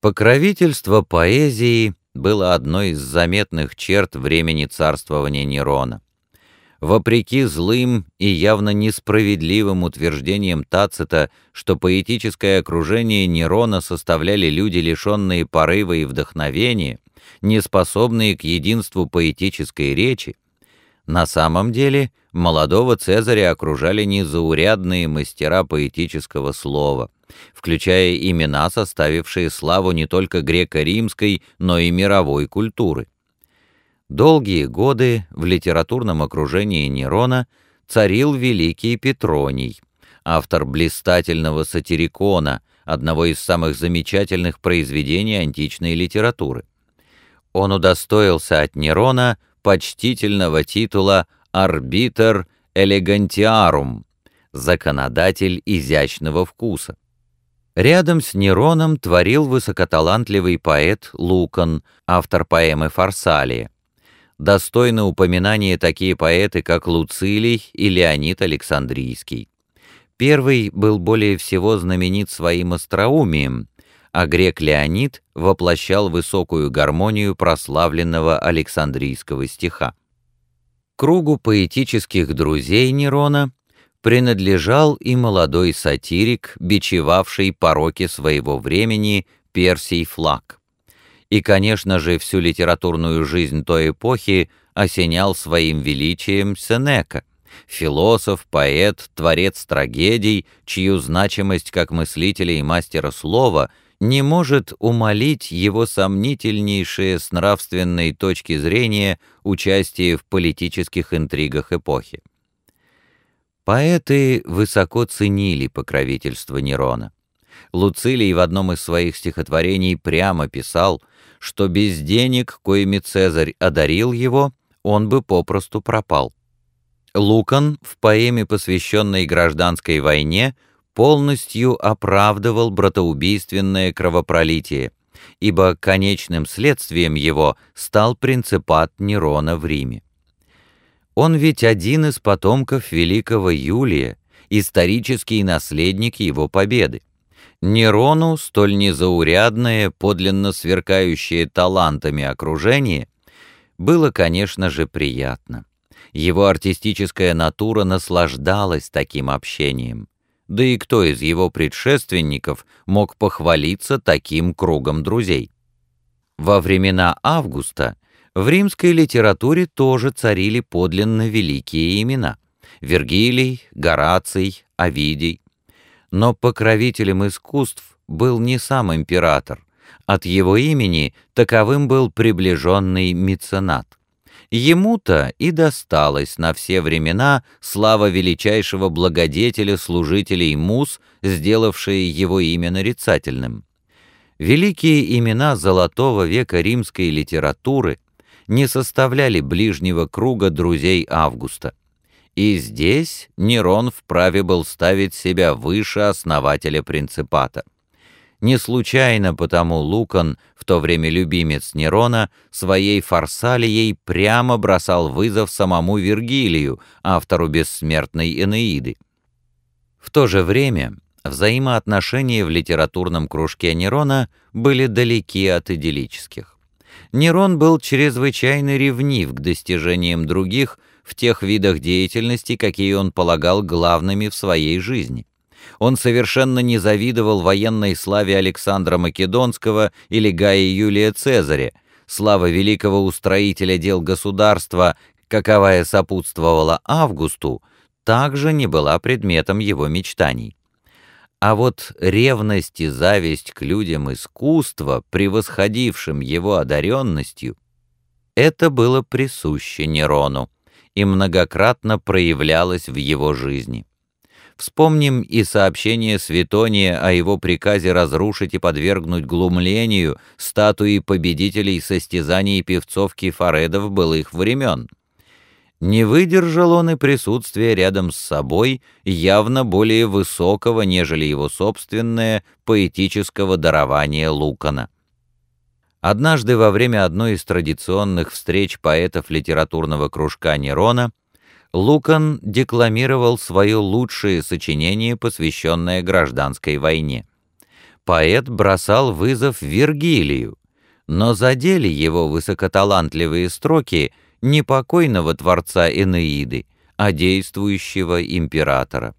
Покровительство поэзии было одной из заметных черт времени царствования Нерона. Вопреки злым и явно несправедливым утверждениям Тацита, что поэтическое окружение Нерона составляли люди, лишенные порыва и вдохновения, неспособные к единству поэтической речи, на самом деле молодого Цезаря окружали незаурядные мастера поэтического слова, включая имена, составившие славу не только греко-римской, но и мировой культуры. Долгие годы в литературном окружении Нерона царил великий Петроний, автор блистательного сатирикона, одного из самых замечательных произведений античной литературы. Он удостоился от Нерона почтительного титула «арбитр элегантиарум» — законодатель изящного вкуса. Рядом с Нероном творил высокоталантливый поэт Лукан, автор поэмы «Фарсалия». Достойны упоминания такие поэты, как Луцилий и Леонид Александрийский. Первый был более всего знаменит своим остроумием, а грек Леонид воплощал высокую гармонию прославленного Александрийского стиха. Кругу поэтических друзей Нерона принадлежал и молодой сатирик, бичевавший пороки своего времени Персий Флаг. И, конечно же, всю литературную жизнь той эпохи осенял своим величием Сенека, философ, поэт, творец трагедий, чью значимость как мыслителя и мастера слова – не может умолить его сомнительнейшее с нравственной точки зрения участие в политических интригах эпохи. Поэты высоко ценили покровительство Нерона. Луцилий в одном из своих стихотворений прямо писал, что без денег, коими Цезарь одарил его, он бы попросту пропал. Лукан в поэме, посвященной гражданской войне, полностью оправдывал братоубийственное кровопролитие, ибо конечным следствием его стал принципат Нерона в Риме. Он ведь один из потомков великого Юлия, исторический наследник его победы. Нерону столь незаурядное, подлинно сверкающее талантами окружение было, конечно же, приятно. Его артистическая натура наслаждалась таким общением да и кто из его предшественников мог похвалиться таким кругом друзей? Во времена Августа в римской литературе тоже царили подлинно великие имена — Вергилий, Гораций, Овидий. Но покровителем искусств был не сам император, от его имени таковым был приближенный меценат. Ему-то и досталась на все времена слава величайшего благодетеля служителей мус, сделавшие его имя нарицательным. Великие имена золотого века римской литературы не составляли ближнего круга друзей Августа. И здесь Нерон вправе был ставить себя выше основателя принципата. Не случайно потому Лукан, в то время любимец Нерона, своей фарсалией прямо бросал вызов самому Вергилию, автору бессмертной Энеиды. В то же время взаимоотношения в литературном кружке Нерона были далеки от идиллических. Нерон был чрезвычайно ревнив к достижениям других в тех видах деятельности, какие он полагал главными в своей жизни он совершенно не завидовал военной славе Александра Македонского или Гая Юлия Цезаря, слава великого устроителя дел государства, каковая сопутствовала Августу, также не была предметом его мечтаний. А вот ревность и зависть к людям искусства, превосходившим его одаренностью, это было присуще Нерону и многократно проявлялось в его жизни. Вспомним и сообщение Светония о его приказе разрушить и подвергнуть глумлению статуи победителей состязаний певцов кефаредов былых времен. Не выдержал он и присутствия рядом с собой явно более высокого, нежели его собственное поэтического дарования Лукана. Однажды во время одной из традиционных встреч поэтов литературного кружка Нерона Лукан декламировал свое лучшее сочинение, посвященное гражданской войне. поэт бросал вызов Вергилию, но задели его высокоталантливые строки не покойного творца Энеиды, а действующего императора.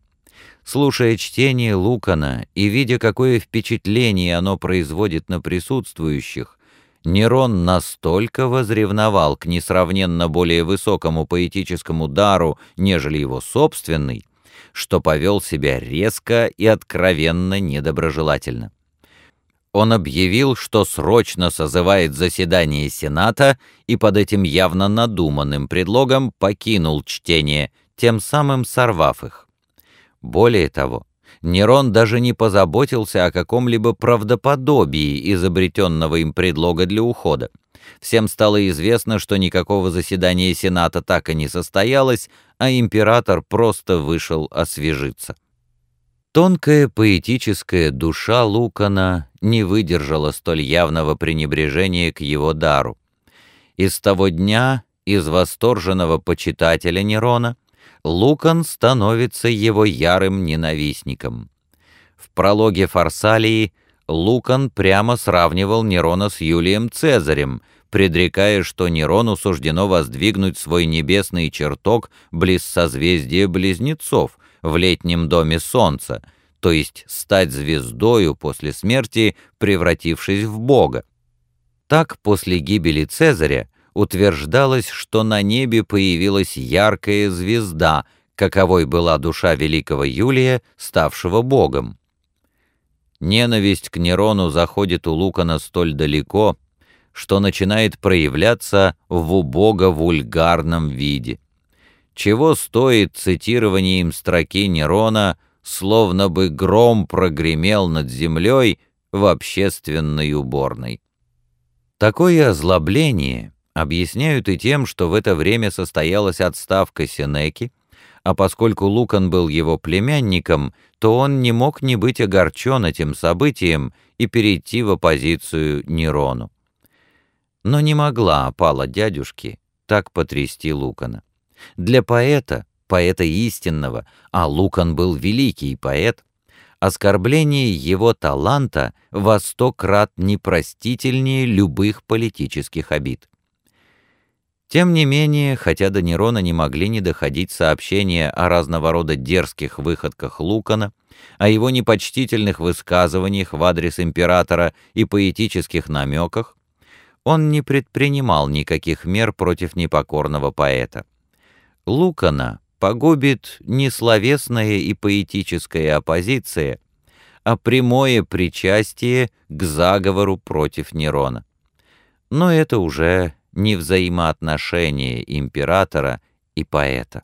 Слушая чтение Лукана и видя, какое впечатление оно производит на присутствующих, Нерон настолько возревновал к несравненно более высокому поэтическому дару, нежели его собственный, что повел себя резко и откровенно недоброжелательно. Он объявил, что срочно созывает заседание Сената и под этим явно надуманным предлогом покинул чтение, тем самым сорвав их. Более того, Нерон даже не позаботился о каком-либо правдоподобии изобретенного им предлога для ухода. Всем стало известно, что никакого заседания Сената так и не состоялось, а император просто вышел освежиться. Тонкая поэтическая душа Лукана не выдержала столь явного пренебрежения к его дару. И с того дня из восторженного почитателя Нерона Лукан становится его ярым ненавистником. В прологе Фарсалии Лукан прямо сравнивал Нерона с Юлием Цезарем, предрекая, что Нерону суждено воздвигнуть свой небесный чертог близ созвездия Близнецов в летнем доме Солнца, то есть стать звездою после смерти, превратившись в Бога. Так после гибели Цезаря утверждалось, что на небе появилась яркая звезда, каковой была душа великого Юлия, ставшего богом. Ненависть к Нерону заходит у Лукана столь далеко, что начинает проявляться в убого-вульгарном виде. Чего стоит цитирование им строки Нерона, словно бы гром прогремел над землей в общественной уборной. Такое озлобление объясняют и тем, что в это время состоялась отставка Сенеки, а поскольку Лукан был его племянником, то он не мог не быть огорчен этим событием и перейти в оппозицию Нерону. Но не могла опала дядюшки так потрясти Лукана. Для поэта, поэта истинного, а Лукан был великий поэт, оскорбление его таланта во сто крат непростительнее любых политических обид. Тем не менее, хотя до Нерона не могли не доходить сообщения о разного рода дерзких выходках Лукана, о его непочтительных высказываниях в адрес императора и поэтических намеках, он не предпринимал никаких мер против непокорного поэта. Лукана погубит не словесная и поэтическая оппозиция, а прямое причастие к заговору против Нерона. Но это уже не взаимоотношения императора и поэта.